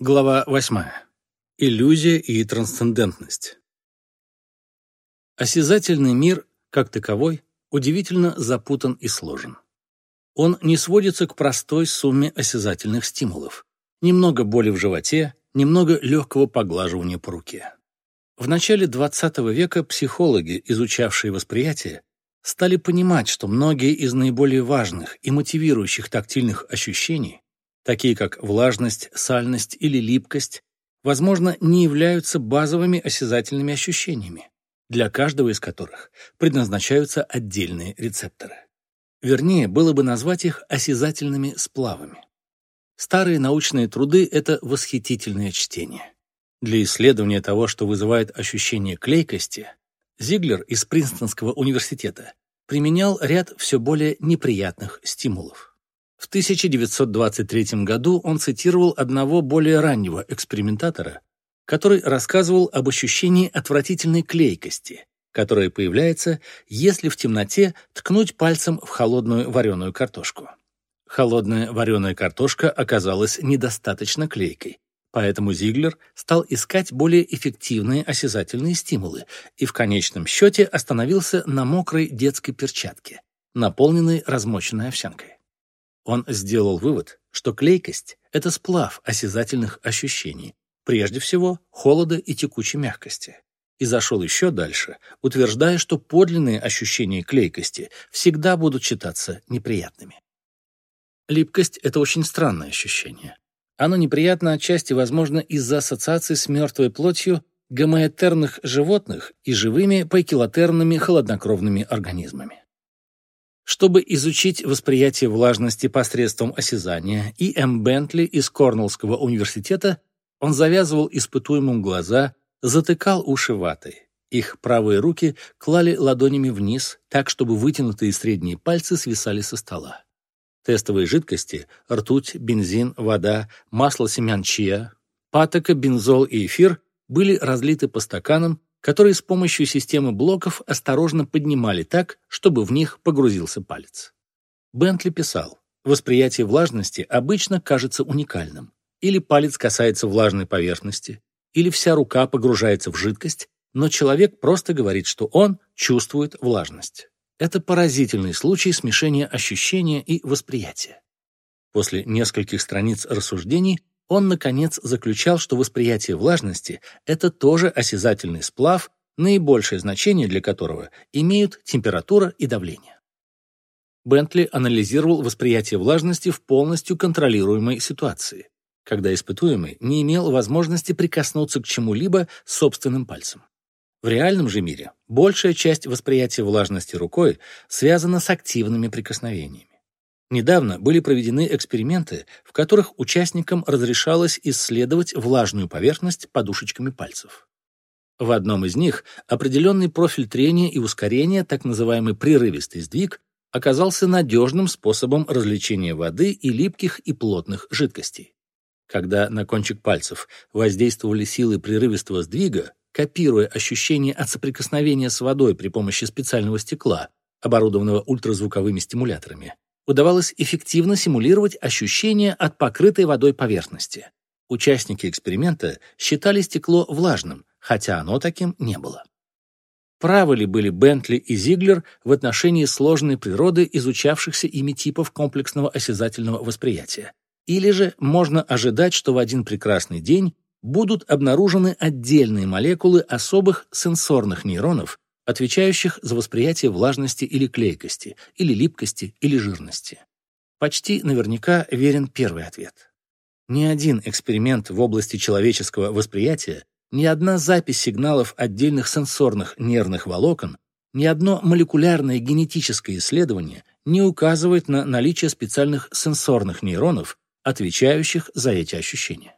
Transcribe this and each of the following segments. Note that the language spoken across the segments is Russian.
Глава 8. Иллюзия и трансцендентность. Осязательный мир, как таковой, удивительно запутан и сложен. Он не сводится к простой сумме осязательных стимулов. Немного боли в животе, немного легкого поглаживания по руке. В начале XX века психологи, изучавшие восприятие, стали понимать, что многие из наиболее важных и мотивирующих тактильных ощущений такие как влажность, сальность или липкость, возможно, не являются базовыми осязательными ощущениями, для каждого из которых предназначаются отдельные рецепторы. Вернее, было бы назвать их осязательными сплавами. Старые научные труды — это восхитительное чтение. Для исследования того, что вызывает ощущение клейкости, Зиглер из Принстонского университета применял ряд все более неприятных стимулов. В 1923 году он цитировал одного более раннего экспериментатора, который рассказывал об ощущении отвратительной клейкости, которая появляется, если в темноте ткнуть пальцем в холодную вареную картошку. Холодная вареная картошка оказалась недостаточно клейкой, поэтому Зиглер стал искать более эффективные осязательные стимулы и в конечном счете остановился на мокрой детской перчатке, наполненной размоченной овсянкой. Он сделал вывод, что клейкость — это сплав осязательных ощущений, прежде всего холода и текучей мягкости. И зашел еще дальше, утверждая, что подлинные ощущения клейкости всегда будут считаться неприятными. Липкость — это очень странное ощущение. Оно неприятно отчасти, возможно, из-за ассоциации с мертвой плотью гомоэтерных животных и живыми пайкилотерными холоднокровными организмами. Чтобы изучить восприятие влажности посредством осязания, И. М. Бентли из Корнеллского университета он завязывал испытуемым глаза, затыкал уши ватой. Их правые руки клали ладонями вниз, так, чтобы вытянутые средние пальцы свисали со стола. Тестовые жидкости – ртуть, бензин, вода, масло семян чиа, патока, бензол и эфир – были разлиты по стаканам которые с помощью системы блоков осторожно поднимали так, чтобы в них погрузился палец. Бентли писал, восприятие влажности обычно кажется уникальным. Или палец касается влажной поверхности, или вся рука погружается в жидкость, но человек просто говорит, что он чувствует влажность. Это поразительный случай смешения ощущения и восприятия. После нескольких страниц рассуждений он, наконец, заключал, что восприятие влажности – это тоже осязательный сплав, наибольшее значение для которого имеют температура и давление. Бентли анализировал восприятие влажности в полностью контролируемой ситуации, когда испытуемый не имел возможности прикоснуться к чему-либо собственным пальцем. В реальном же мире большая часть восприятия влажности рукой связана с активными прикосновениями. Недавно были проведены эксперименты, в которых участникам разрешалось исследовать влажную поверхность подушечками пальцев. В одном из них определенный профиль трения и ускорения, так называемый прерывистый сдвиг, оказался надежным способом развлечения воды и липких и плотных жидкостей. Когда на кончик пальцев воздействовали силы прерывистого сдвига, копируя ощущение от соприкосновения с водой при помощи специального стекла, оборудованного ультразвуковыми стимуляторами, удавалось эффективно симулировать ощущение от покрытой водой поверхности. Участники эксперимента считали стекло влажным, хотя оно таким не было. Правы ли были Бентли и Зиглер в отношении сложной природы изучавшихся ими типов комплексного осязательного восприятия? Или же можно ожидать, что в один прекрасный день будут обнаружены отдельные молекулы особых сенсорных нейронов, отвечающих за восприятие влажности или клейкости, или липкости, или жирности. Почти наверняка верен первый ответ. Ни один эксперимент в области человеческого восприятия, ни одна запись сигналов отдельных сенсорных нервных волокон, ни одно молекулярное генетическое исследование не указывает на наличие специальных сенсорных нейронов, отвечающих за эти ощущения.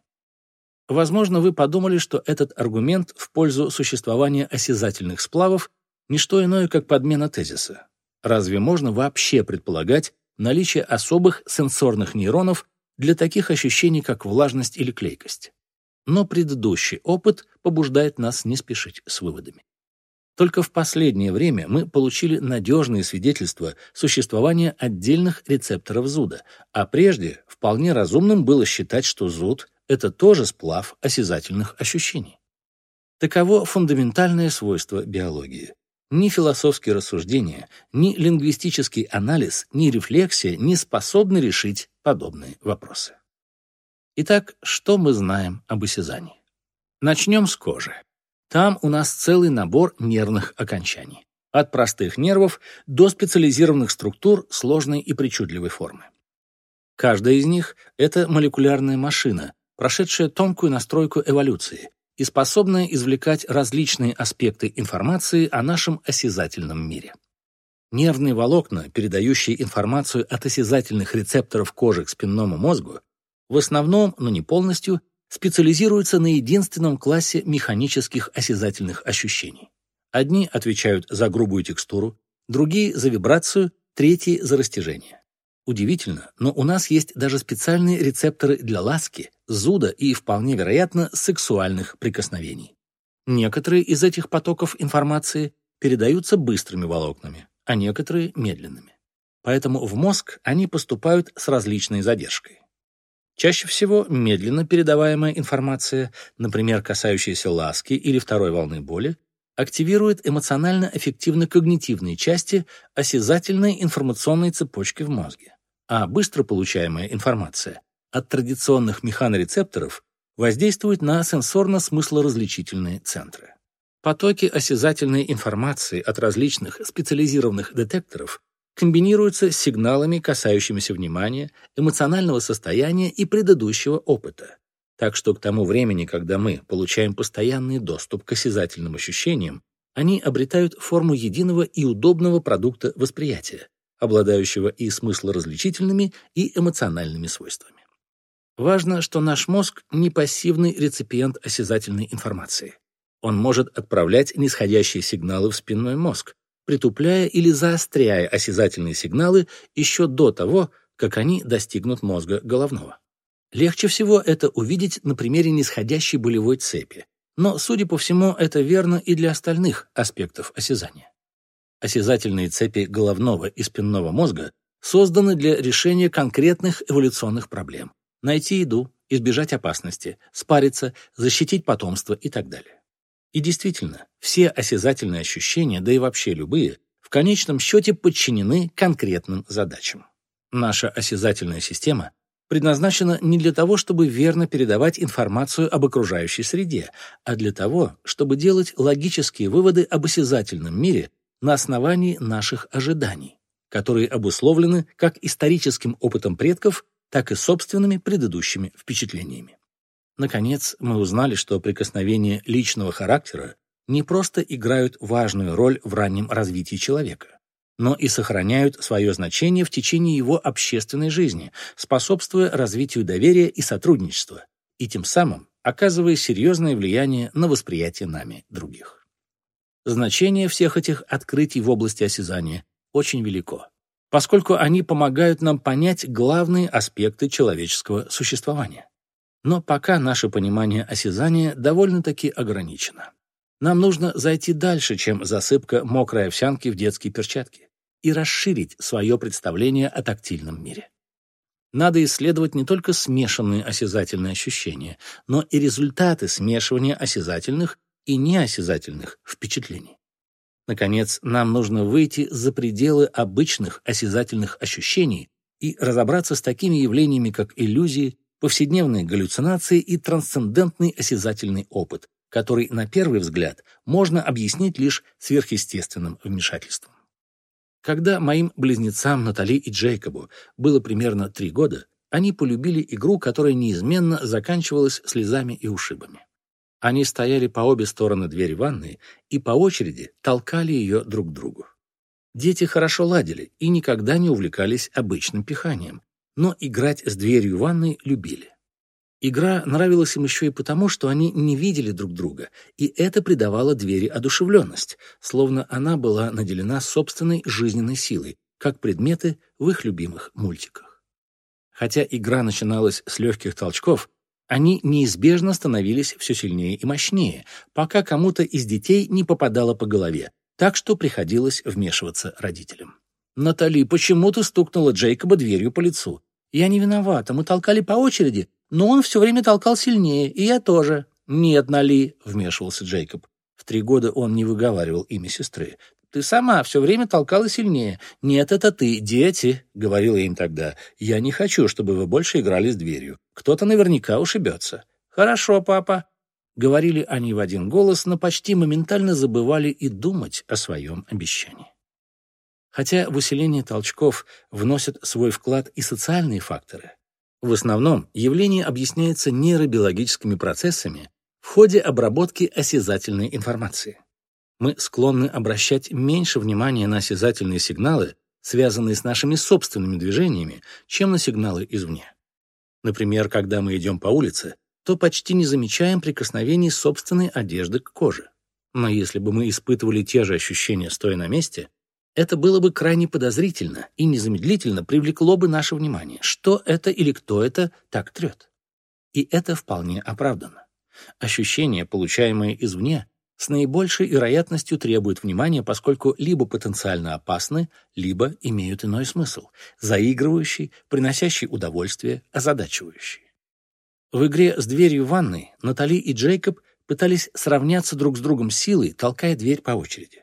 Возможно, вы подумали, что этот аргумент в пользу существования осязательных сплавов не что иное, как подмена тезиса. Разве можно вообще предполагать наличие особых сенсорных нейронов для таких ощущений, как влажность или клейкость? Но предыдущий опыт побуждает нас не спешить с выводами. Только в последнее время мы получили надежные свидетельства существования отдельных рецепторов зуда, а прежде вполне разумным было считать, что зуд Это тоже сплав осязательных ощущений. Таково фундаментальное свойство биологии. Ни философские рассуждения, ни лингвистический анализ, ни рефлексия не способны решить подобные вопросы. Итак, что мы знаем об осязании? Начнем с кожи. Там у нас целый набор нервных окончаний. От простых нервов до специализированных структур сложной и причудливой формы. Каждая из них — это молекулярная машина, прошедшая тонкую настройку эволюции, и способная извлекать различные аспекты информации о нашем осязательном мире. Нервные волокна, передающие информацию от осязательных рецепторов кожи к спинному мозгу, в основном, но не полностью, специализируются на единственном классе механических осязательных ощущений. Одни отвечают за грубую текстуру, другие — за вибрацию, третьи — за растяжение. Удивительно, но у нас есть даже специальные рецепторы для ласки, зуда и, вполне вероятно, сексуальных прикосновений. Некоторые из этих потоков информации передаются быстрыми волокнами, а некоторые — медленными. Поэтому в мозг они поступают с различной задержкой. Чаще всего медленно передаваемая информация, например, касающаяся ласки или второй волны боли, активирует эмоционально-эффективно-когнитивные части осязательной информационной цепочки в мозге, а быстро получаемая информация от традиционных механорецепторов воздействует на сенсорно-смыслоразличительные центры. Потоки осязательной информации от различных специализированных детекторов комбинируются с сигналами, касающимися внимания, эмоционального состояния и предыдущего опыта, так что к тому времени, когда мы получаем постоянный доступ к осязательным ощущениям, они обретают форму единого и удобного продукта восприятия, обладающего и смыслоразличительными, и эмоциональными свойствами. Важно, что наш мозг не пассивный реципиент осязательной информации. Он может отправлять нисходящие сигналы в спинной мозг, притупляя или заостряя осязательные сигналы еще до того, как они достигнут мозга головного. Легче всего это увидеть на примере нисходящей болевой цепи, но, судя по всему, это верно и для остальных аспектов осязания. Осязательные цепи головного и спинного мозга созданы для решения конкретных эволюционных проблем. Найти еду, избежать опасности, спариться, защитить потомство и так далее. И действительно, все осязательные ощущения, да и вообще любые, в конечном счете подчинены конкретным задачам. Наша осязательная система предназначена не для того, чтобы верно передавать информацию об окружающей среде, а для того, чтобы делать логические выводы об осязательном мире на основании наших ожиданий, которые обусловлены как историческим опытом предков, так и собственными предыдущими впечатлениями. Наконец, мы узнали, что прикосновения личного характера не просто играют важную роль в раннем развитии человека, но и сохраняют свое значение в течение его общественной жизни, способствуя развитию доверия и сотрудничества, и тем самым оказывая серьезное влияние на восприятие нами других. Значение всех этих открытий в области осязания очень велико, поскольку они помогают нам понять главные аспекты человеческого существования. Но пока наше понимание осязания довольно-таки ограничено. Нам нужно зайти дальше, чем засыпка мокрой овсянки в детские перчатки и расширить свое представление о тактильном мире. Надо исследовать не только смешанные осязательные ощущения, но и результаты смешивания осязательных и неосязательных впечатлений. Наконец, нам нужно выйти за пределы обычных осязательных ощущений и разобраться с такими явлениями, как иллюзии, повседневные галлюцинации и трансцендентный осязательный опыт, который, на первый взгляд, можно объяснить лишь сверхъестественным вмешательством. Когда моим близнецам Натали и Джейкобу было примерно три года, они полюбили игру, которая неизменно заканчивалась слезами и ушибами. Они стояли по обе стороны двери ванной и по очереди толкали ее друг к другу. Дети хорошо ладили и никогда не увлекались обычным пиханием, но играть с дверью ванной любили. Игра нравилась им еще и потому, что они не видели друг друга, и это придавало двери одушевленность, словно она была наделена собственной жизненной силой, как предметы в их любимых мультиках. Хотя игра начиналась с легких толчков, они неизбежно становились все сильнее и мощнее, пока кому-то из детей не попадало по голове, так что приходилось вмешиваться родителям. «Натали, почему ты стукнула Джейкоба дверью по лицу?» «Я не виновата, мы толкали по очереди», Но он все время толкал сильнее, и я тоже. «Нет, Нали», — вмешивался Джейкоб. В три года он не выговаривал имя сестры. «Ты сама все время толкала сильнее. Нет, это ты, дети», — говорила им тогда. «Я не хочу, чтобы вы больше играли с дверью. Кто-то наверняка ушибется». «Хорошо, папа», — говорили они в один голос, но почти моментально забывали и думать о своем обещании. Хотя в усиление толчков вносят свой вклад и социальные факторы, в основном явление объясняется нейробиологическими процессами, в ходе обработки осязательной информации. Мы склонны обращать меньше внимания на осязательные сигналы, связанные с нашими собственными движениями, чем на сигналы извне. Например, когда мы идем по улице, то почти не замечаем прикосновений собственной одежды к коже. Но если бы мы испытывали те же ощущения, стоя на месте, это было бы крайне подозрительно и незамедлительно привлекло бы наше внимание, что это или кто это так трет. И это вполне оправдано. Ощущения, получаемые извне, с наибольшей вероятностью требуют внимания, поскольку либо потенциально опасны, либо имеют иной смысл, заигрывающий, приносящий удовольствие, озадачивающий. В игре с дверью ванной Натали и Джейкоб пытались сравняться друг с другом силой, толкая дверь по очереди.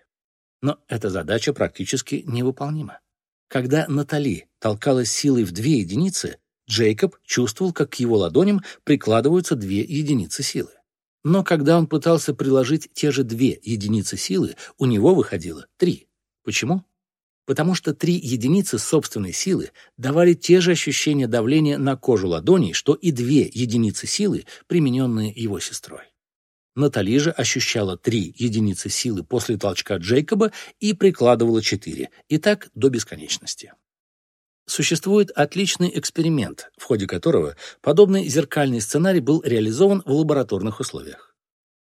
Но эта задача практически невыполнима. Когда Натали толкалась силой в две единицы, Джейкоб чувствовал, как к его ладоням прикладываются две единицы силы. Но когда он пытался приложить те же две единицы силы, у него выходило три. Почему? Потому что три единицы собственной силы давали те же ощущения давления на кожу ладоней, что и две единицы силы, примененные его сестрой. Натали же ощущала три единицы силы после толчка Джейкоба и прикладывала четыре, и так до бесконечности. Существует отличный эксперимент, в ходе которого подобный зеркальный сценарий был реализован в лабораторных условиях.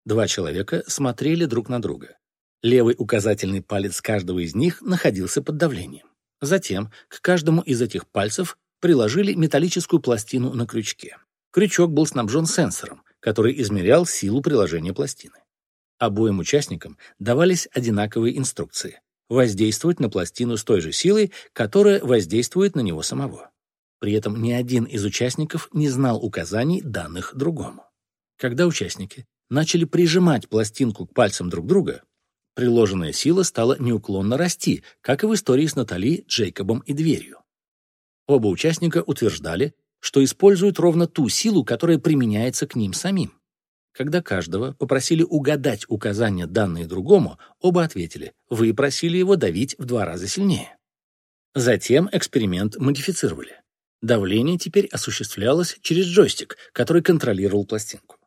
Два человека смотрели друг на друга. Левый указательный палец каждого из них находился под давлением. Затем к каждому из этих пальцев приложили металлическую пластину на крючке. Крючок был снабжен сенсором, который измерял силу приложения пластины. Обоим участникам давались одинаковые инструкции воздействовать на пластину с той же силой, которая воздействует на него самого. При этом ни один из участников не знал указаний, данных другому. Когда участники начали прижимать пластинку к пальцам друг друга, приложенная сила стала неуклонно расти, как и в истории с Натали, Джейкобом и дверью. Оба участника утверждали, что используют ровно ту силу, которая применяется к ним самим. Когда каждого попросили угадать указания, данные другому, оба ответили, вы просили его давить в два раза сильнее. Затем эксперимент модифицировали. Давление теперь осуществлялось через джойстик, который контролировал пластинку.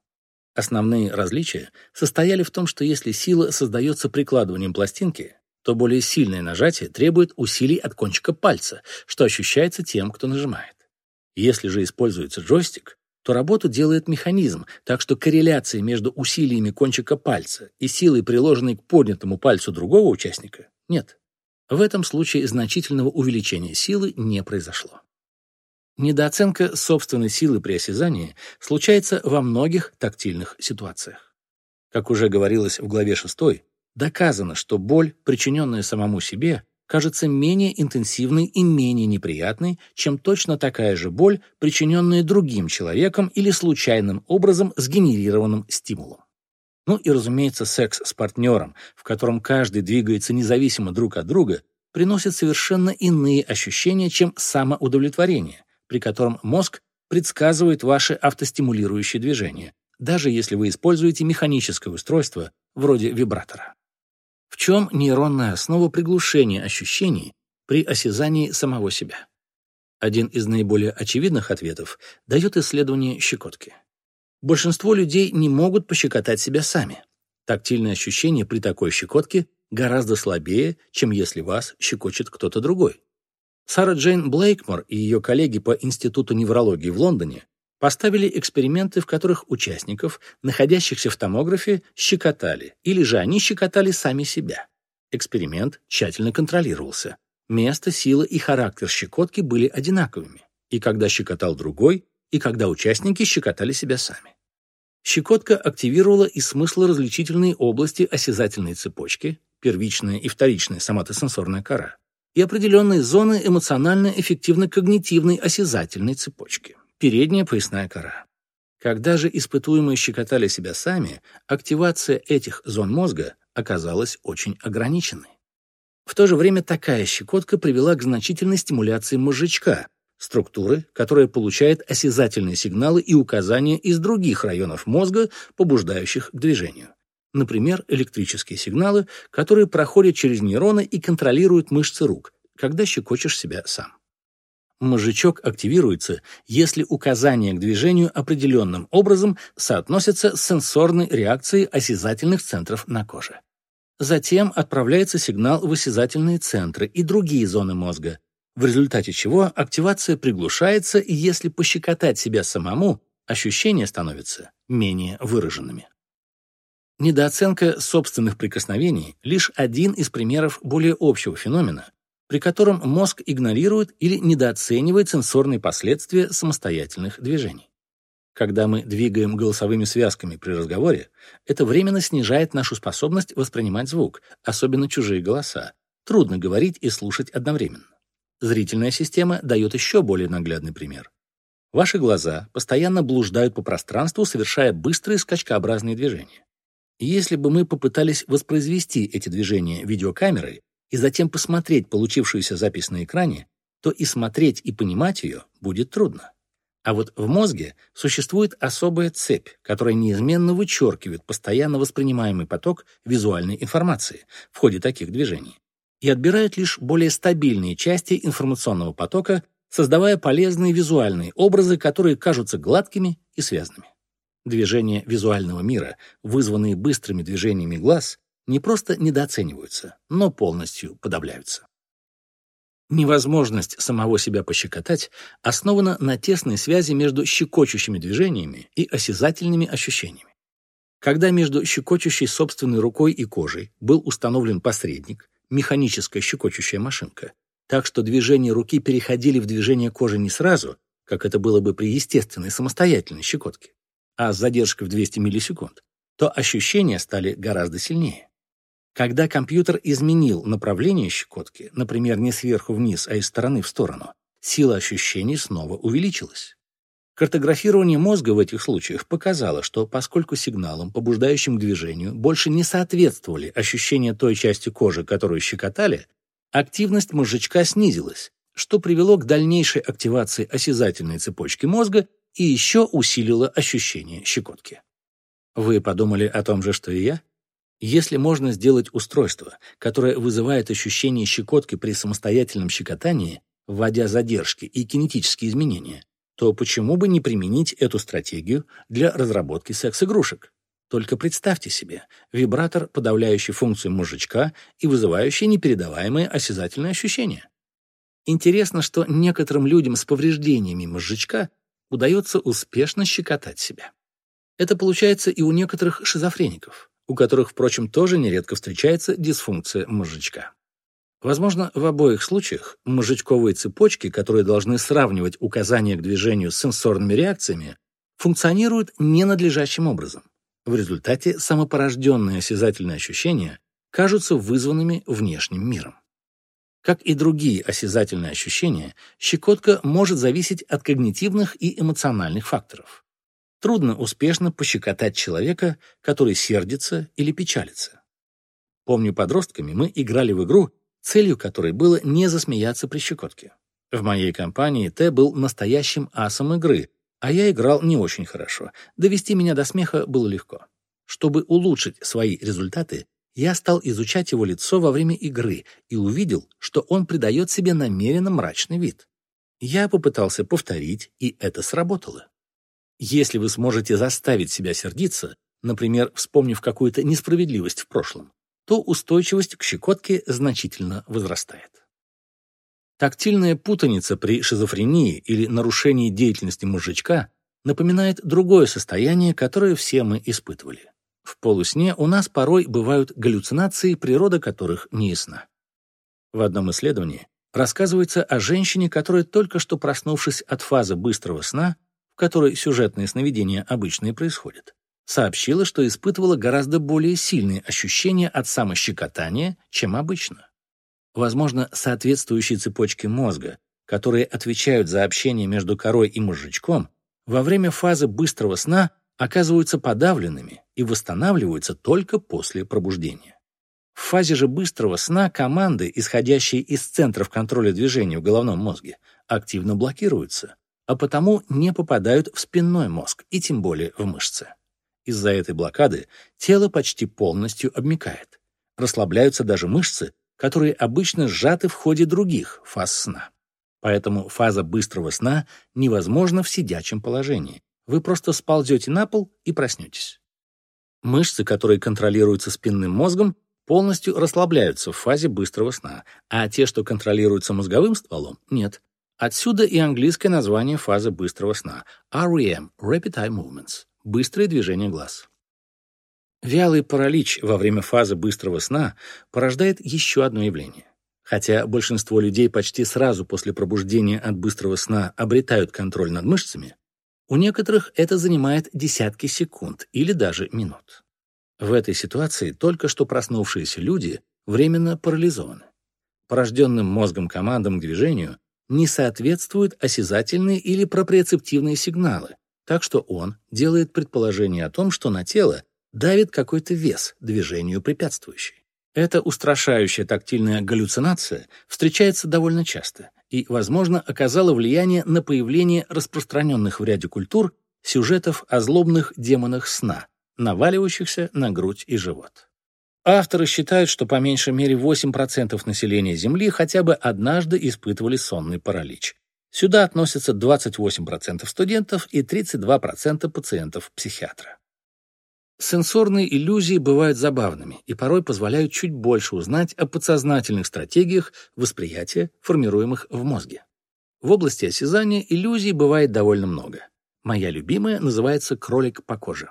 Основные различия состояли в том, что если сила создается прикладыванием пластинки, то более сильное нажатие требует усилий от кончика пальца, что ощущается тем, кто нажимает. Если же используется джойстик, то работу делает механизм, так что корреляции между усилиями кончика пальца и силой, приложенной к поднятому пальцу другого участника, нет. В этом случае значительного увеличения силы не произошло. Недооценка собственной силы при осязании случается во многих тактильных ситуациях. Как уже говорилось в главе 6, доказано, что боль, причиненная самому себе, кажется менее интенсивной и менее неприятной, чем точно такая же боль, причиненная другим человеком или случайным образом сгенерированным стимулом. Ну и, разумеется, секс с партнером, в котором каждый двигается независимо друг от друга, приносит совершенно иные ощущения, чем самоудовлетворение, при котором мозг предсказывает ваши автостимулирующие движения, даже если вы используете механическое устройство вроде вибратора. В чем нейронная основа приглушения ощущений при осязании самого себя? Один из наиболее очевидных ответов дает исследование щекотки. Большинство людей не могут пощекотать себя сами. Тактильные ощущения при такой щекотке гораздо слабее, чем если вас щекочет кто-то другой. Сара Джейн Блейкмор и ее коллеги по Институту неврологии в Лондоне поставили эксперименты, в которых участников, находящихся в томографе, щекотали, или же они щекотали сами себя. Эксперимент тщательно контролировался. Место, сила и характер щекотки были одинаковыми, и когда щекотал другой, и когда участники щекотали себя сами. Щекотка активировала и смыслоразличительные области осязательной цепочки, первичная и вторичная соматосенсорная кора, и определенные зоны эмоционально-эффективно-когнитивной осязательной цепочки передняя поясная кора. Когда же испытуемые щекотали себя сами, активация этих зон мозга оказалась очень ограниченной. В то же время такая щекотка привела к значительной стимуляции мозжечка, структуры, которая получает осязательные сигналы и указания из других районов мозга, побуждающих к движению. Например, электрические сигналы, которые проходят через нейроны и контролируют мышцы рук, когда щекочешь себя сам. Мозжечок активируется, если указания к движению определенным образом соотносятся с сенсорной реакцией осязательных центров на коже. Затем отправляется сигнал в осязательные центры и другие зоны мозга, в результате чего активация приглушается, и если пощекотать себя самому, ощущения становятся менее выраженными. Недооценка собственных прикосновений – лишь один из примеров более общего феномена, при котором мозг игнорирует или недооценивает сенсорные последствия самостоятельных движений. Когда мы двигаем голосовыми связками при разговоре, это временно снижает нашу способность воспринимать звук, особенно чужие голоса. Трудно говорить и слушать одновременно. Зрительная система дает еще более наглядный пример. Ваши глаза постоянно блуждают по пространству, совершая быстрые скачкообразные движения. Если бы мы попытались воспроизвести эти движения видеокамерой, и затем посмотреть получившуюся запись на экране, то и смотреть, и понимать ее будет трудно. А вот в мозге существует особая цепь, которая неизменно вычеркивает постоянно воспринимаемый поток визуальной информации в ходе таких движений и отбирает лишь более стабильные части информационного потока, создавая полезные визуальные образы, которые кажутся гладкими и связанными. Движения визуального мира, вызванные быстрыми движениями глаз, не просто недооцениваются, но полностью подавляются. Невозможность самого себя пощекотать основана на тесной связи между щекочущими движениями и осязательными ощущениями. Когда между щекочущей собственной рукой и кожей был установлен посредник, механическая щекочущая машинка, так что движения руки переходили в движение кожи не сразу, как это было бы при естественной самостоятельной щекотке, а с задержкой в 200 миллисекунд, то ощущения стали гораздо сильнее. Когда компьютер изменил направление щекотки, например, не сверху вниз, а из стороны в сторону, сила ощущений снова увеличилась. Картографирование мозга в этих случаях показало, что поскольку сигналам, побуждающим к движению, больше не соответствовали ощущения той части кожи, которую щекотали, активность мозжечка снизилась, что привело к дальнейшей активации осязательной цепочки мозга и еще усилило ощущение щекотки. Вы подумали о том же, что и я? Если можно сделать устройство, которое вызывает ощущение щекотки при самостоятельном щекотании, вводя задержки и кинетические изменения, то почему бы не применить эту стратегию для разработки секс-игрушек? Только представьте себе вибратор, подавляющий функцию мозжечка и вызывающий непередаваемые осязательные ощущения. Интересно, что некоторым людям с повреждениями мозжечка удается успешно щекотать себя. Это получается и у некоторых шизофреников у которых, впрочем, тоже нередко встречается дисфункция мозжечка. Возможно, в обоих случаях мозжечковые цепочки, которые должны сравнивать указания к движению с сенсорными реакциями, функционируют ненадлежащим образом. В результате самопорожденные осязательные ощущения кажутся вызванными внешним миром. Как и другие осязательные ощущения, щекотка может зависеть от когнитивных и эмоциональных факторов. Трудно успешно пощекотать человека, который сердится или печалится. Помню, подростками мы играли в игру, целью которой было не засмеяться при щекотке. В моей компании Т был настоящим асом игры, а я играл не очень хорошо. Довести меня до смеха было легко. Чтобы улучшить свои результаты, я стал изучать его лицо во время игры и увидел, что он придает себе намеренно мрачный вид. Я попытался повторить, и это сработало. Если вы сможете заставить себя сердиться, например, вспомнив какую-то несправедливость в прошлом, то устойчивость к щекотке значительно возрастает. Тактильная путаница при шизофрении или нарушении деятельности мозжечка напоминает другое состояние, которое все мы испытывали. В полусне у нас порой бывают галлюцинации, природа которых не. В одном исследовании рассказывается о женщине, которая только что проснувшись от фазы быстрого сна, которой сюжетные сновидения обычно и происходят, сообщила, что испытывала гораздо более сильные ощущения от самощекотания, чем обычно. Возможно, соответствующие цепочки мозга, которые отвечают за общение между корой и мозжечком, во время фазы быстрого сна оказываются подавленными и восстанавливаются только после пробуждения. В фазе же быстрого сна команды, исходящие из центров контроля движения в головном мозге, активно блокируются, а потому не попадают в спинной мозг и тем более в мышцы. Из-за этой блокады тело почти полностью обмикает. Расслабляются даже мышцы, которые обычно сжаты в ходе других фаз сна. Поэтому фаза быстрого сна невозможна в сидячем положении. Вы просто сползете на пол и проснетесь. Мышцы, которые контролируются спинным мозгом, полностью расслабляются в фазе быстрого сна, а те, что контролируются мозговым стволом, нет. Отсюда и английское название фазы быстрого сна – REM – Rapid Eye Movements – быстрые движения глаз. Вялый паралич во время фазы быстрого сна порождает еще одно явление. Хотя большинство людей почти сразу после пробуждения от быстрого сна обретают контроль над мышцами, у некоторых это занимает десятки секунд или даже минут. В этой ситуации только что проснувшиеся люди временно парализованы. Порожденным мозгом командам к движению не соответствуют осязательные или проприоцептивные сигналы, так что он делает предположение о том, что на тело давит какой-то вес, движению препятствующий. Эта устрашающая тактильная галлюцинация встречается довольно часто и, возможно, оказала влияние на появление распространенных в ряде культур сюжетов о злобных демонах сна, наваливающихся на грудь и живот. Авторы считают, что по меньшей мере 8% населения Земли хотя бы однажды испытывали сонный паралич. Сюда относятся 28% студентов и 32% пациентов психиатра. Сенсорные иллюзии бывают забавными и порой позволяют чуть больше узнать о подсознательных стратегиях восприятия, формируемых в мозге. В области осязания иллюзий бывает довольно много. Моя любимая называется «кролик по коже».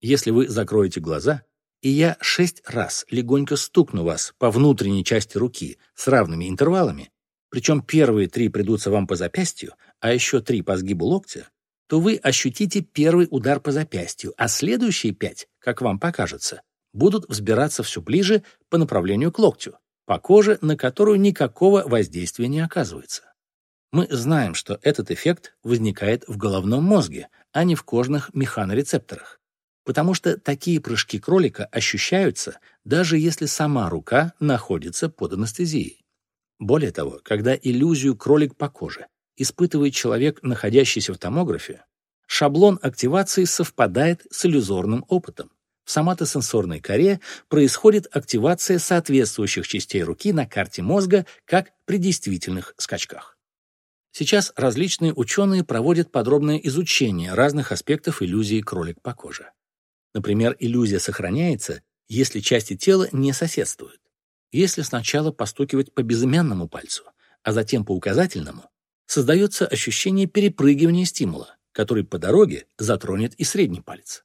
Если вы закроете глаза, и я шесть раз легонько стукну вас по внутренней части руки с равными интервалами, причем первые три придутся вам по запястью, а еще три по сгибу локтя, то вы ощутите первый удар по запястью, а следующие пять, как вам покажется, будут взбираться все ближе по направлению к локтю, по коже, на которую никакого воздействия не оказывается. Мы знаем, что этот эффект возникает в головном мозге, а не в кожных механорецепторах потому что такие прыжки кролика ощущаются, даже если сама рука находится под анестезией. Более того, когда иллюзию кролик по коже испытывает человек, находящийся в томографе, шаблон активации совпадает с иллюзорным опытом. В соматосенсорной коре происходит активация соответствующих частей руки на карте мозга, как при действительных скачках. Сейчас различные ученые проводят подробное изучение разных аспектов иллюзии кролик по коже. Например, иллюзия сохраняется, если части тела не соседствуют. Если сначала постукивать по безымянному пальцу, а затем по указательному, создается ощущение перепрыгивания стимула, который по дороге затронет и средний палец.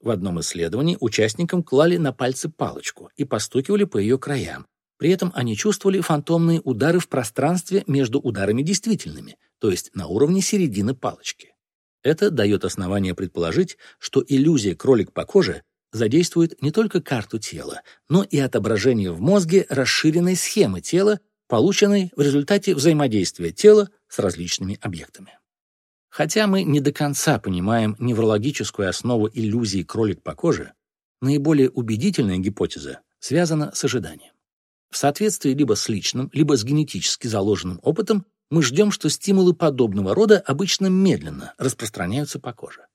В одном исследовании участникам клали на пальцы палочку и постукивали по ее краям. При этом они чувствовали фантомные удары в пространстве между ударами действительными, то есть на уровне середины палочки. Это дает основание предположить, что иллюзия кролик по коже задействует не только карту тела, но и отображение в мозге расширенной схемы тела, полученной в результате взаимодействия тела с различными объектами. Хотя мы не до конца понимаем неврологическую основу иллюзии кролик по коже, наиболее убедительная гипотеза связана с ожиданием. В соответствии либо с личным, либо с генетически заложенным опытом мы ждем, что стимулы подобного рода обычно медленно распространяются по коже.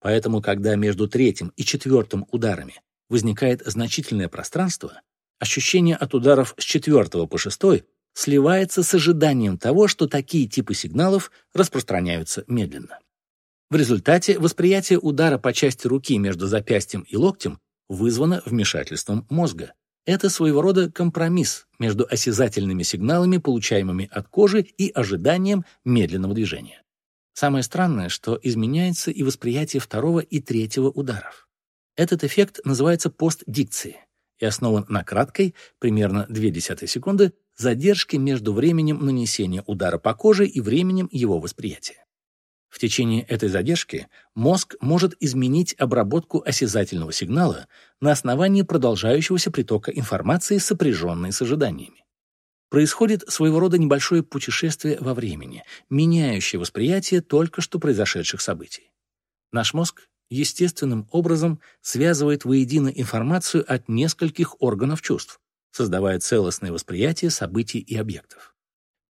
Поэтому, когда между третьим и четвертым ударами возникает значительное пространство, ощущение от ударов с четвертого по шестой сливается с ожиданием того, что такие типы сигналов распространяются медленно. В результате восприятие удара по части руки между запястьем и локтем вызвано вмешательством мозга. Это своего рода компромисс между осязательными сигналами, получаемыми от кожи, и ожиданием медленного движения. Самое странное, что изменяется и восприятие второго и третьего ударов. Этот эффект называется постдикцией и основан на краткой, примерно 0,2 секунды, задержке между временем нанесения удара по коже и временем его восприятия. В течение этой задержки мозг может изменить обработку осязательного сигнала на основании продолжающегося притока информации, сопряженной с ожиданиями. происходит своего рода небольшое путешествие во времени, меняющее восприятие только что произошедших событий. Наш мозг естественным образом связывает воедино информацию от нескольких органов чувств, создавая целостное восприятие событий и объектов.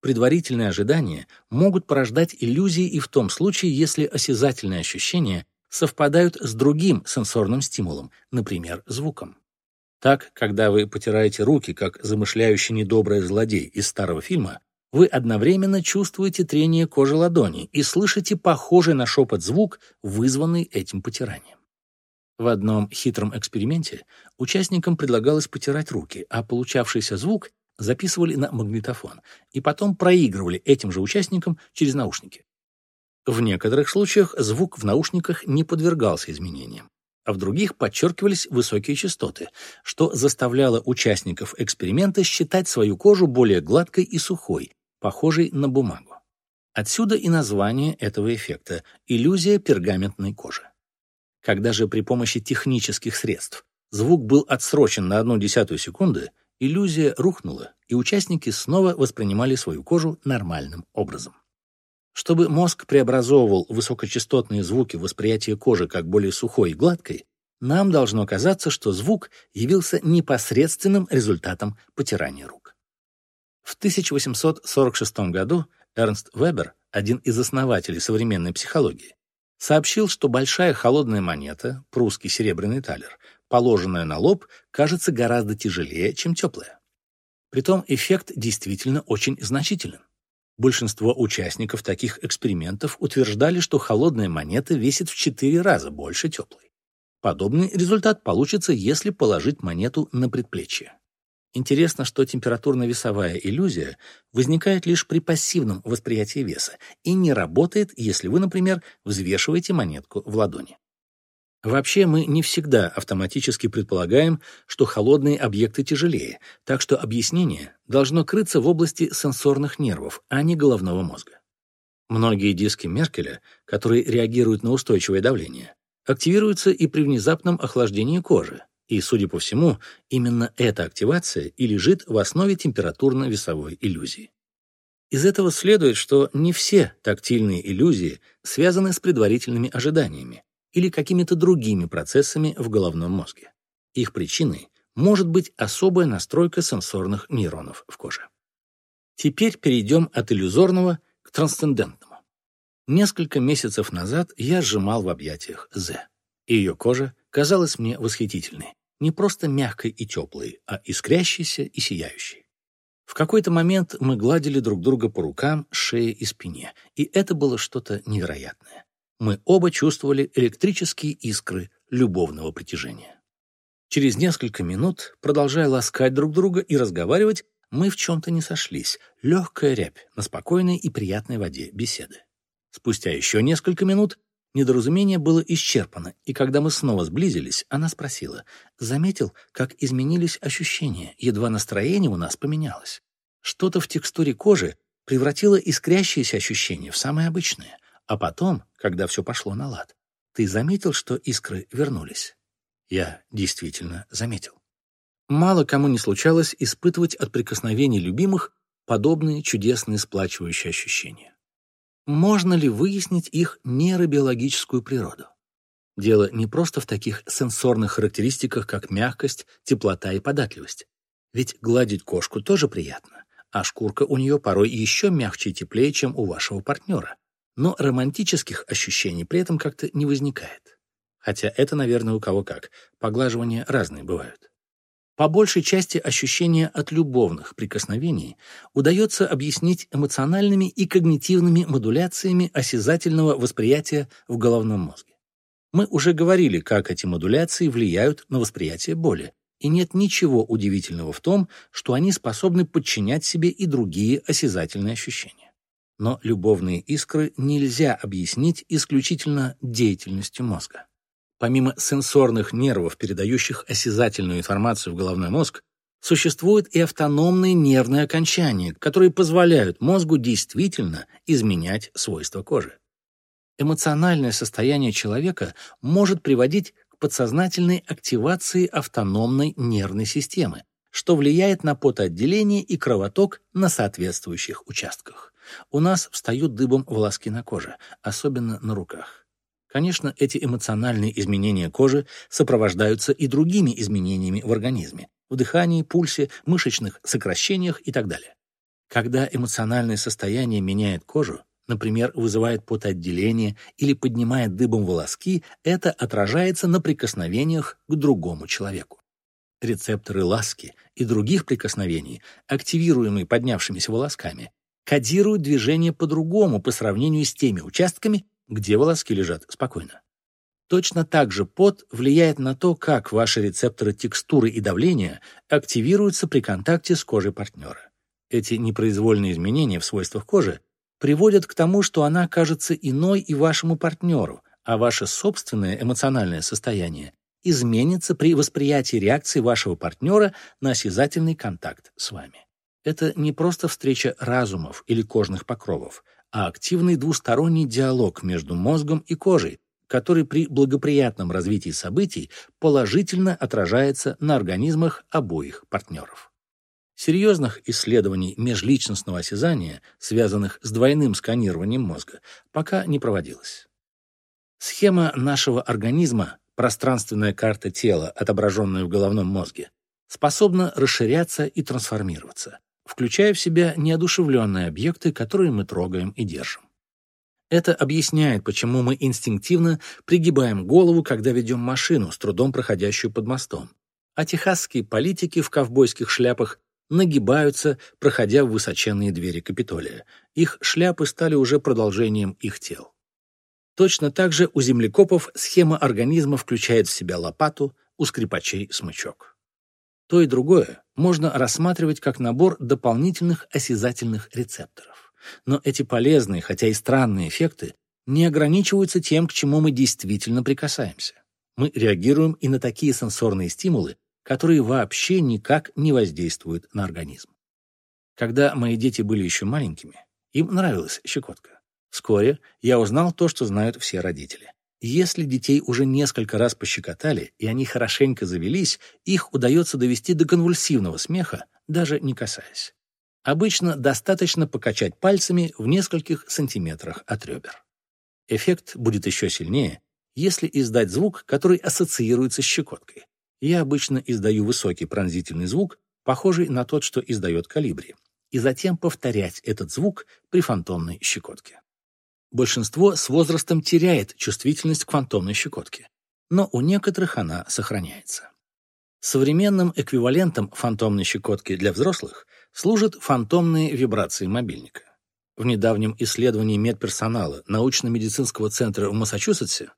Предварительные ожидания могут порождать иллюзии и в том случае, если осязательные ощущения совпадают с другим сенсорным стимулом, например, звуком. Так, когда вы потираете руки, как замышляющий недобрый злодей из старого фильма, вы одновременно чувствуете трение кожи ладони и слышите похожий на шепот звук, вызванный этим потиранием. В одном хитром эксперименте участникам предлагалось потирать руки, а получавшийся звук записывали на магнитофон и потом проигрывали этим же участникам через наушники. В некоторых случаях звук в наушниках не подвергался изменениям, а в других подчеркивались высокие частоты, что заставляло участников эксперимента считать свою кожу более гладкой и сухой, похожей на бумагу. Отсюда и название этого эффекта – иллюзия пергаментной кожи. Когда же при помощи технических средств звук был отсрочен на одну десятую секунды, иллюзия рухнула, и участники снова воспринимали свою кожу нормальным образом. Чтобы мозг преобразовывал высокочастотные звуки в восприятие кожи как более сухой и гладкой, нам должно казаться, что звук явился непосредственным результатом потирания рук. В 1846 году Эрнст Вебер, один из основателей современной психологии, сообщил, что большая холодная монета, прусский серебряный талер, положенная на лоб, кажется гораздо тяжелее, чем теплая. Притом эффект действительно очень значителен. Большинство участников таких экспериментов утверждали, что холодная монета весит в 4 раза больше теплой. Подобный результат получится, если положить монету на предплечье. Интересно, что температурно-весовая иллюзия возникает лишь при пассивном восприятии веса и не работает, если вы, например, взвешиваете монетку в ладони. Вообще мы не всегда автоматически предполагаем, что холодные объекты тяжелее, так что объяснение должно крыться в области сенсорных нервов, а не головного мозга. Многие диски Меркеля, которые реагируют на устойчивое давление, активируются и при внезапном охлаждении кожи, и, судя по всему, именно эта активация и лежит в основе температурно-весовой иллюзии. Из этого следует, что не все тактильные иллюзии связаны с предварительными ожиданиями, или какими-то другими процессами в головном мозге. Их причиной может быть особая настройка сенсорных нейронов в коже. Теперь перейдем от иллюзорного к трансцендентному. Несколько месяцев назад я сжимал в объятиях З. Ее кожа казалась мне восхитительной, не просто мягкой и теплой, а искрящейся и сияющей. В какой-то момент мы гладили друг друга по рукам, шее и спине, и это было что-то невероятное мы оба чувствовали электрические искры любовного притяжения. Через несколько минут, продолжая ласкать друг друга и разговаривать, мы в чем-то не сошлись. Легкая рябь на спокойной и приятной воде беседы. Спустя еще несколько минут недоразумение было исчерпано, и когда мы снова сблизились, она спросила, заметил, как изменились ощущения, едва настроение у нас поменялось. Что-то в текстуре кожи превратило искрящиеся ощущения в самое обычное. А потом, когда все пошло на лад, ты заметил, что искры вернулись? Я действительно заметил. Мало кому не случалось испытывать от прикосновений любимых подобные чудесные сплачивающие ощущения. Можно ли выяснить их нейробиологическую природу? Дело не просто в таких сенсорных характеристиках, как мягкость, теплота и податливость. Ведь гладить кошку тоже приятно, а шкурка у нее порой еще мягче и теплее, чем у вашего партнера но романтических ощущений при этом как-то не возникает. Хотя это, наверное, у кого как. Поглаживания разные бывают. По большей части ощущения от любовных прикосновений удается объяснить эмоциональными и когнитивными модуляциями осязательного восприятия в головном мозге. Мы уже говорили, как эти модуляции влияют на восприятие боли, и нет ничего удивительного в том, что они способны подчинять себе и другие осязательные ощущения. Но любовные искры нельзя объяснить исключительно деятельностью мозга. Помимо сенсорных нервов, передающих осязательную информацию в головной мозг, существуют и автономные нервные окончания, которые позволяют мозгу действительно изменять свойства кожи. Эмоциональное состояние человека может приводить к подсознательной активации автономной нервной системы, что влияет на потоотделение и кровоток на соответствующих участках. У нас встают дыбом волоски на коже, особенно на руках. Конечно, эти эмоциональные изменения кожи сопровождаются и другими изменениями в организме – в дыхании, пульсе, мышечных сокращениях и так далее. Когда эмоциональное состояние меняет кожу, например, вызывает потоотделение или поднимает дыбом волоски, это отражается на прикосновениях к другому человеку. Рецепторы ласки и других прикосновений, активируемые поднявшимися волосками, кодируют движение по-другому по сравнению с теми участками, где волоски лежат спокойно. Точно так же пот влияет на то, как ваши рецепторы текстуры и давления активируются при контакте с кожей партнера. Эти непроизвольные изменения в свойствах кожи приводят к тому, что она кажется иной и вашему партнеру, а ваше собственное эмоциональное состояние изменится при восприятии реакции вашего партнера на осязательный контакт с вами. Это не просто встреча разумов или кожных покровов, а активный двусторонний диалог между мозгом и кожей, который при благоприятном развитии событий положительно отражается на организмах обоих партнеров. Серьезных исследований межличностного осязания, связанных с двойным сканированием мозга, пока не проводилось. Схема нашего организма, пространственная карта тела, отображенная в головном мозге, способна расширяться и трансформироваться, включая в себя неодушевленные объекты, которые мы трогаем и держим. Это объясняет, почему мы инстинктивно пригибаем голову, когда ведем машину, с трудом проходящую под мостом. А техасские политики в ковбойских шляпах нагибаются, проходя в высоченные двери Капитолия. Их шляпы стали уже продолжением их тел. Точно так же у землекопов схема организма включает в себя лопату, у скрипачей смычок. То и другое можно рассматривать как набор дополнительных осязательных рецепторов. Но эти полезные, хотя и странные эффекты не ограничиваются тем, к чему мы действительно прикасаемся. Мы реагируем и на такие сенсорные стимулы, которые вообще никак не воздействуют на организм. Когда мои дети были еще маленькими, им нравилась щекотка. Вскоре я узнал то, что знают все родители. Если детей уже несколько раз пощекотали, и они хорошенько завелись, их удается довести до конвульсивного смеха, даже не касаясь. Обычно достаточно покачать пальцами в нескольких сантиметрах от ребер. Эффект будет еще сильнее, если издать звук, который ассоциируется с щекоткой. Я обычно издаю высокий пронзительный звук, похожий на тот, что издает калибри, и затем повторять этот звук при фантомной щекотке. Большинство с возрастом теряет чувствительность к фантомной щекотке, но у некоторых она сохраняется. Современным эквивалентом фантомной щекотки для взрослых служат фантомные вибрации мобильника. В недавнем исследовании медперсонала научно-медицинского центра в Массачусетсе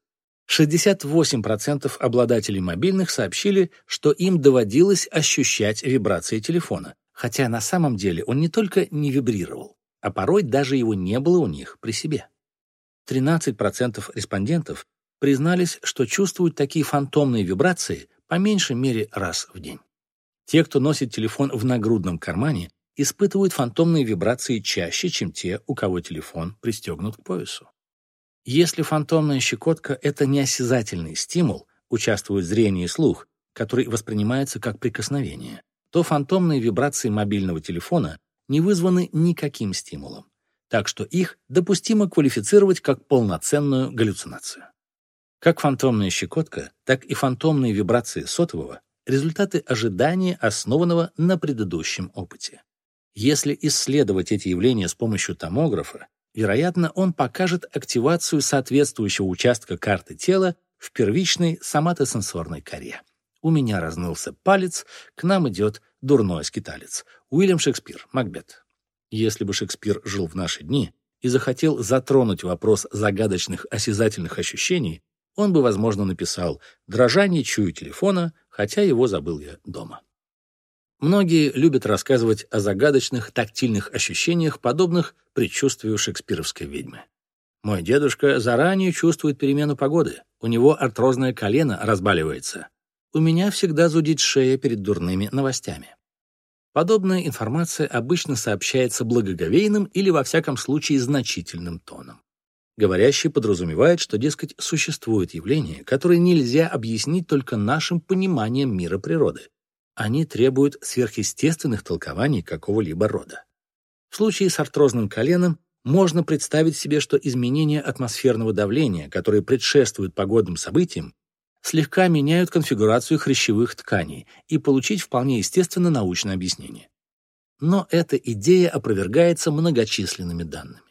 68% обладателей мобильных сообщили, что им доводилось ощущать вибрации телефона, хотя на самом деле он не только не вибрировал, а порой даже его не было у них при себе. 13% респондентов признались, что чувствуют такие фантомные вибрации по меньшей мере раз в день. Те, кто носит телефон в нагрудном кармане, испытывают фантомные вибрации чаще, чем те, у кого телефон пристегнут к поясу. Если фантомная щекотка – это неосязательный стимул, участвует зрение и слух, который воспринимается как прикосновение, то фантомные вибрации мобильного телефона не вызваны никаким стимулом, так что их допустимо квалифицировать как полноценную галлюцинацию. Как фантомная щекотка, так и фантомные вибрации сотового результаты ожидания, основанного на предыдущем опыте. Если исследовать эти явления с помощью томографа, вероятно, он покажет активацию соответствующего участка карты тела в первичной соматосенсорной коре. У меня разнылся палец, к нам идет дурной скиталец. Уильям Шекспир, Макбет. Если бы Шекспир жил в наши дни и захотел затронуть вопрос загадочных осязательных ощущений, он бы, возможно, написал «Дрожание чую телефона, хотя его забыл я дома». Многие любят рассказывать о загадочных тактильных ощущениях, подобных предчувствию шекспировской ведьмы. Мой дедушка заранее чувствует перемену погоды. У него артрозное колено разбаливается. У меня всегда зудит шея перед дурными новостями. Подобная информация обычно сообщается благоговейным или, во всяком случае, значительным тоном. Говорящий подразумевает, что, дескать, существует явление, которое нельзя объяснить только нашим пониманием мира природы. Они требуют сверхъестественных толкований какого-либо рода. В случае с артрозным коленом можно представить себе, что изменения атмосферного давления, которые предшествуют погодным событиям, слегка меняют конфигурацию хрящевых тканей и получить вполне естественно научное объяснение. Но эта идея опровергается многочисленными данными.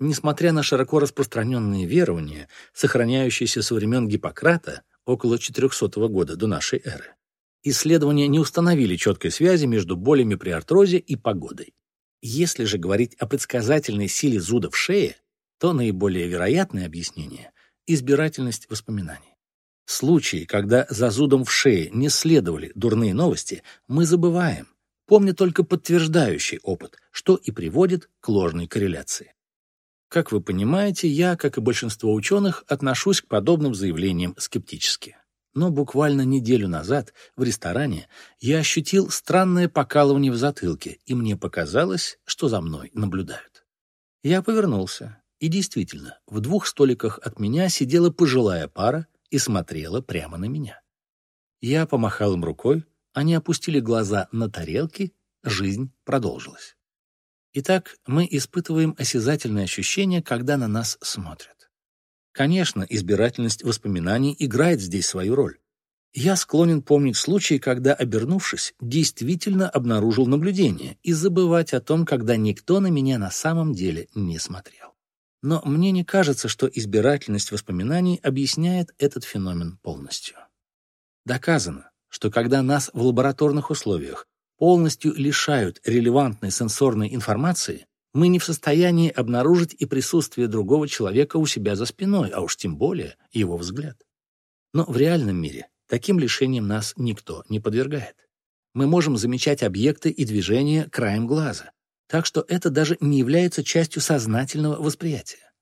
Несмотря на широко распространенные верования, сохраняющиеся со времен Гиппократа около 400 года до нашей эры, исследования не установили четкой связи между болями при артрозе и погодой. Если же говорить о предсказательной силе зуда в шее, то наиболее вероятное объяснение – избирательность воспоминаний. Случаи, когда за зудом в шее не следовали дурные новости, мы забываем, помня только подтверждающий опыт, что и приводит к ложной корреляции. Как вы понимаете, я, как и большинство ученых, отношусь к подобным заявлениям скептически. Но буквально неделю назад в ресторане я ощутил странное покалывание в затылке, и мне показалось, что за мной наблюдают. Я повернулся, и действительно, в двух столиках от меня сидела пожилая пара и смотрела прямо на меня. Я помахал им рукой, они опустили глаза на тарелки, жизнь продолжилась. Итак, мы испытываем осязательные ощущения, когда на нас смотрят. Конечно, избирательность воспоминаний играет здесь свою роль. Я склонен помнить случаи, когда, обернувшись, действительно обнаружил наблюдение и забывать о том, когда никто на меня на самом деле не смотрел. Но мне не кажется, что избирательность воспоминаний объясняет этот феномен полностью. Доказано, что когда нас в лабораторных условиях полностью лишают релевантной сенсорной информации, мы не в состоянии обнаружить и присутствие другого человека у себя за спиной, а уж тем более его взгляд. Но в реальном мире таким лишением нас никто не подвергает. Мы можем замечать объекты и движения краем глаза, так что это даже не является частью сознательного восприятия.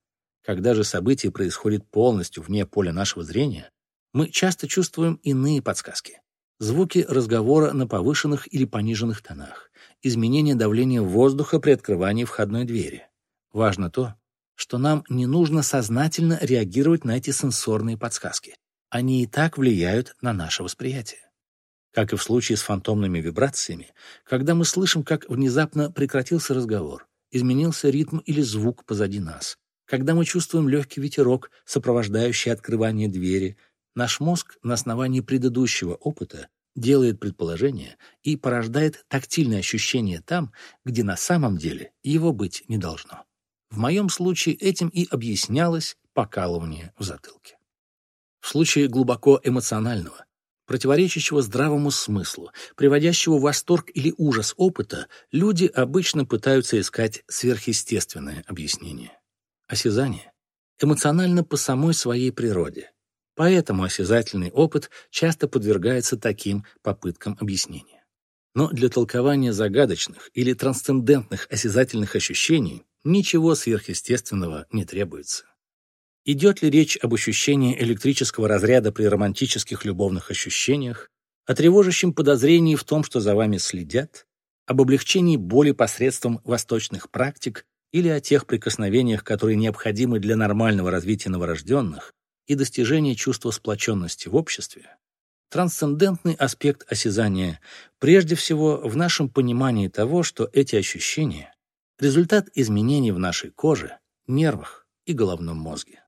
Когда же событие происходит полностью вне поля нашего зрения, мы часто чувствуем иные подсказки. Звуки разговора на повышенных или пониженных тонах, изменение давления воздуха при открывании входной двери. Важно то, что нам не нужно сознательно реагировать на эти сенсорные подсказки. Они и так влияют на наше восприятие. Как и в случае с фантомными вибрациями, когда мы слышим, как внезапно прекратился разговор, изменился ритм или звук позади нас, когда мы чувствуем легкий ветерок, сопровождающий открывание двери, наш мозг на основании предыдущего опыта делает предположение и порождает тактильное ощущение там, где на самом деле его быть не должно. В моем случае этим и объяснялось покалывание в затылке. В случае глубоко эмоционального, противоречащего здравому смыслу, приводящего в восторг или ужас опыта, люди обычно пытаются искать сверхъестественное объяснение. Осязание эмоционально по самой своей природе – Поэтому осязательный опыт часто подвергается таким попыткам объяснения. Но для толкования загадочных или трансцендентных осязательных ощущений ничего сверхъестественного не требуется. Идет ли речь об ощущении электрического разряда при романтических любовных ощущениях, о тревожащем подозрении в том, что за вами следят, об облегчении боли посредством восточных практик или о тех прикосновениях, которые необходимы для нормального развития новорожденных, и достижение чувства сплоченности в обществе, трансцендентный аспект осязания прежде всего в нашем понимании того, что эти ощущения – результат изменений в нашей коже, нервах и головном мозге.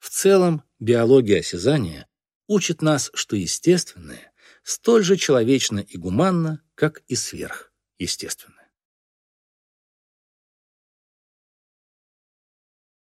В целом, биология осязания учит нас, что естественное столь же человечно и гуманно, как и сверхъестественное.